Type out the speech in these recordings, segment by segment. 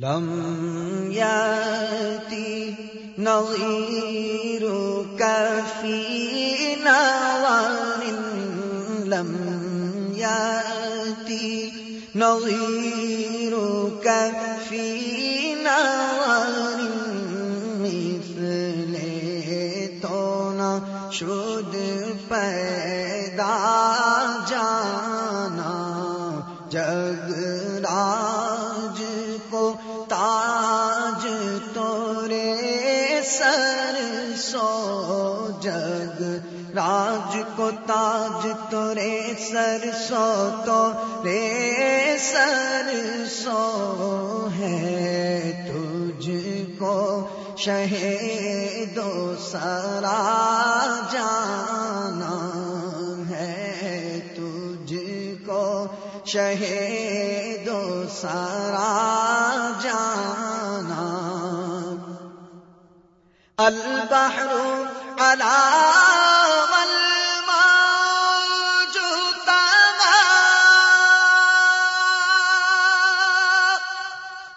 لم ياتي نظيرك في نوار لم ياتي نظيرك في نوار سر سو تو رے سر سو ہے تجھ کو دو سرا جانا ہے تجھ کو دو سرا جانا۔ البحر على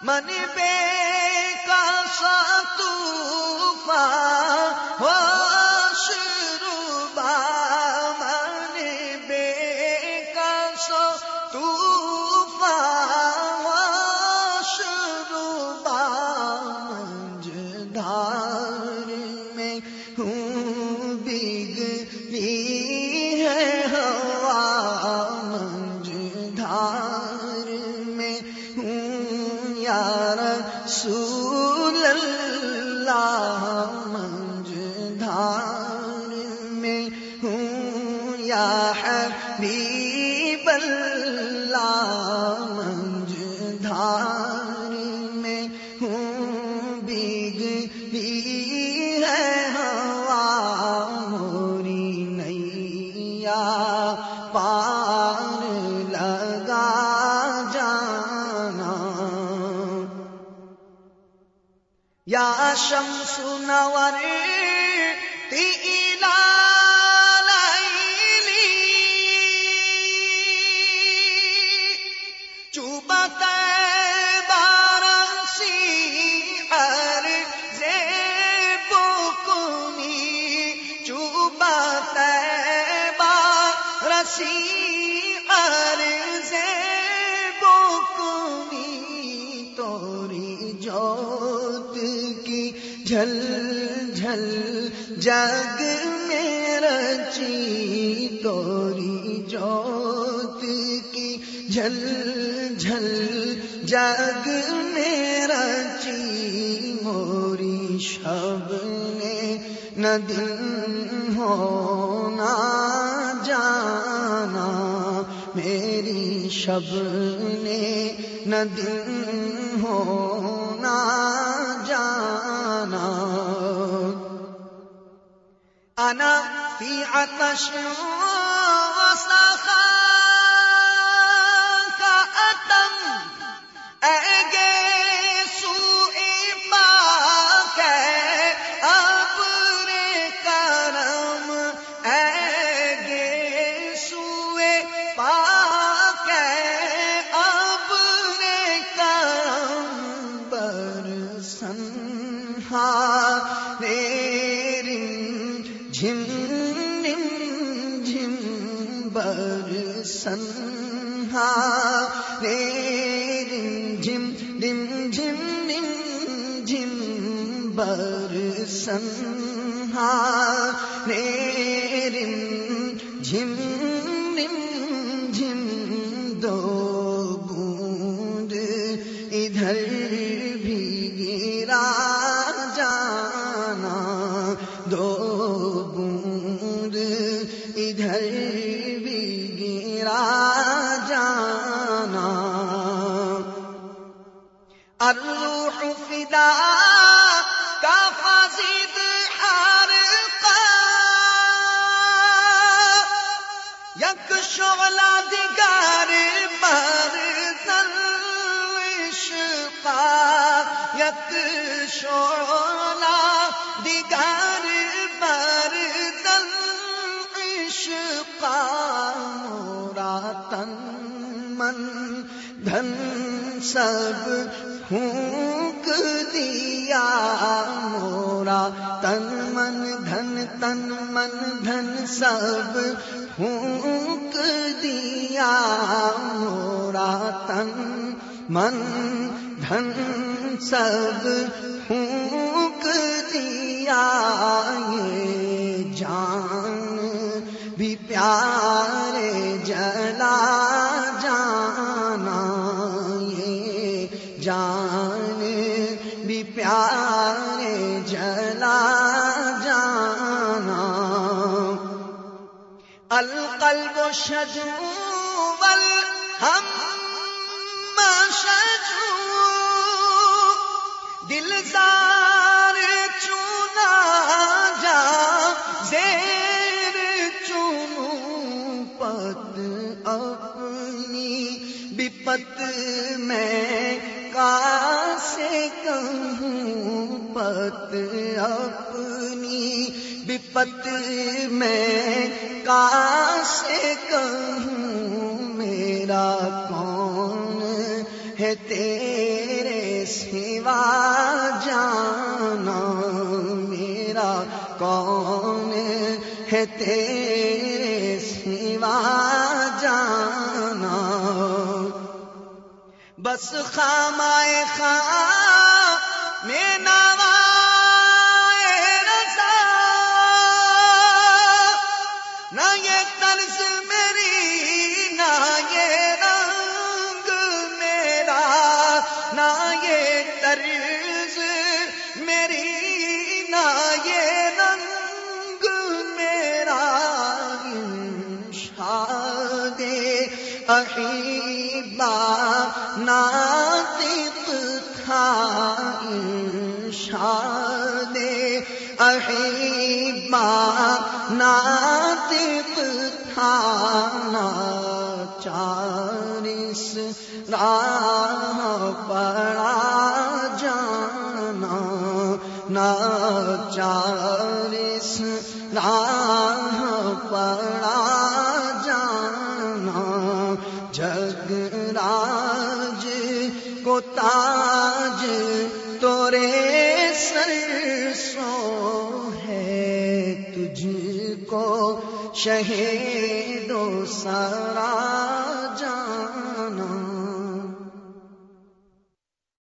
من بے کا سطوفا ہو رسول یا شمس نور تیلا چوبت بارسی ہر بکمی چوبت بارسی ہر جھل جھل، جگ میں رچی توری جوت کی۔ جھل جھل، جگ میں رچی موری شب نے نہ دن ہونا جانا۔ میری شب نے نہ دن ہونا انا فی عطش برسن رے رم جھم ڈم جھم نم جھم برسن رے رم جم شعلہ دیگر بر عشقا یک شعلہ دیگر بر عشقا مورا تن من دھن سب پھونک دھن تن من دھن سب پھونک دیا مورا تن من دھن سب پھونک دیا یہ جان بھی پیار القلب شجو ہم شجو دل سار چونا جا زیر چونوں پت اپنی بپت میں کا سے کہوں پت اپنی بپت میں کا سے کہوں میرا کون ہے تیرے سوا جانا میرا کون ہے تیرے سوا جانا بس خامائے خام احیبا ناطق تھا شاد احیبا ناطق تھا چارس راہ پڑا جانا چارس راہ شہید سارا